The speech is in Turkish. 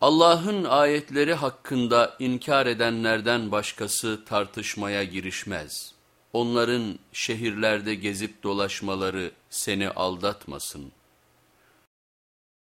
Allah'ın ayetleri hakkında inkar edenlerden başkası tartışmaya girişmez. Onların şehirlerde gezip dolaşmaları seni aldatmasın.''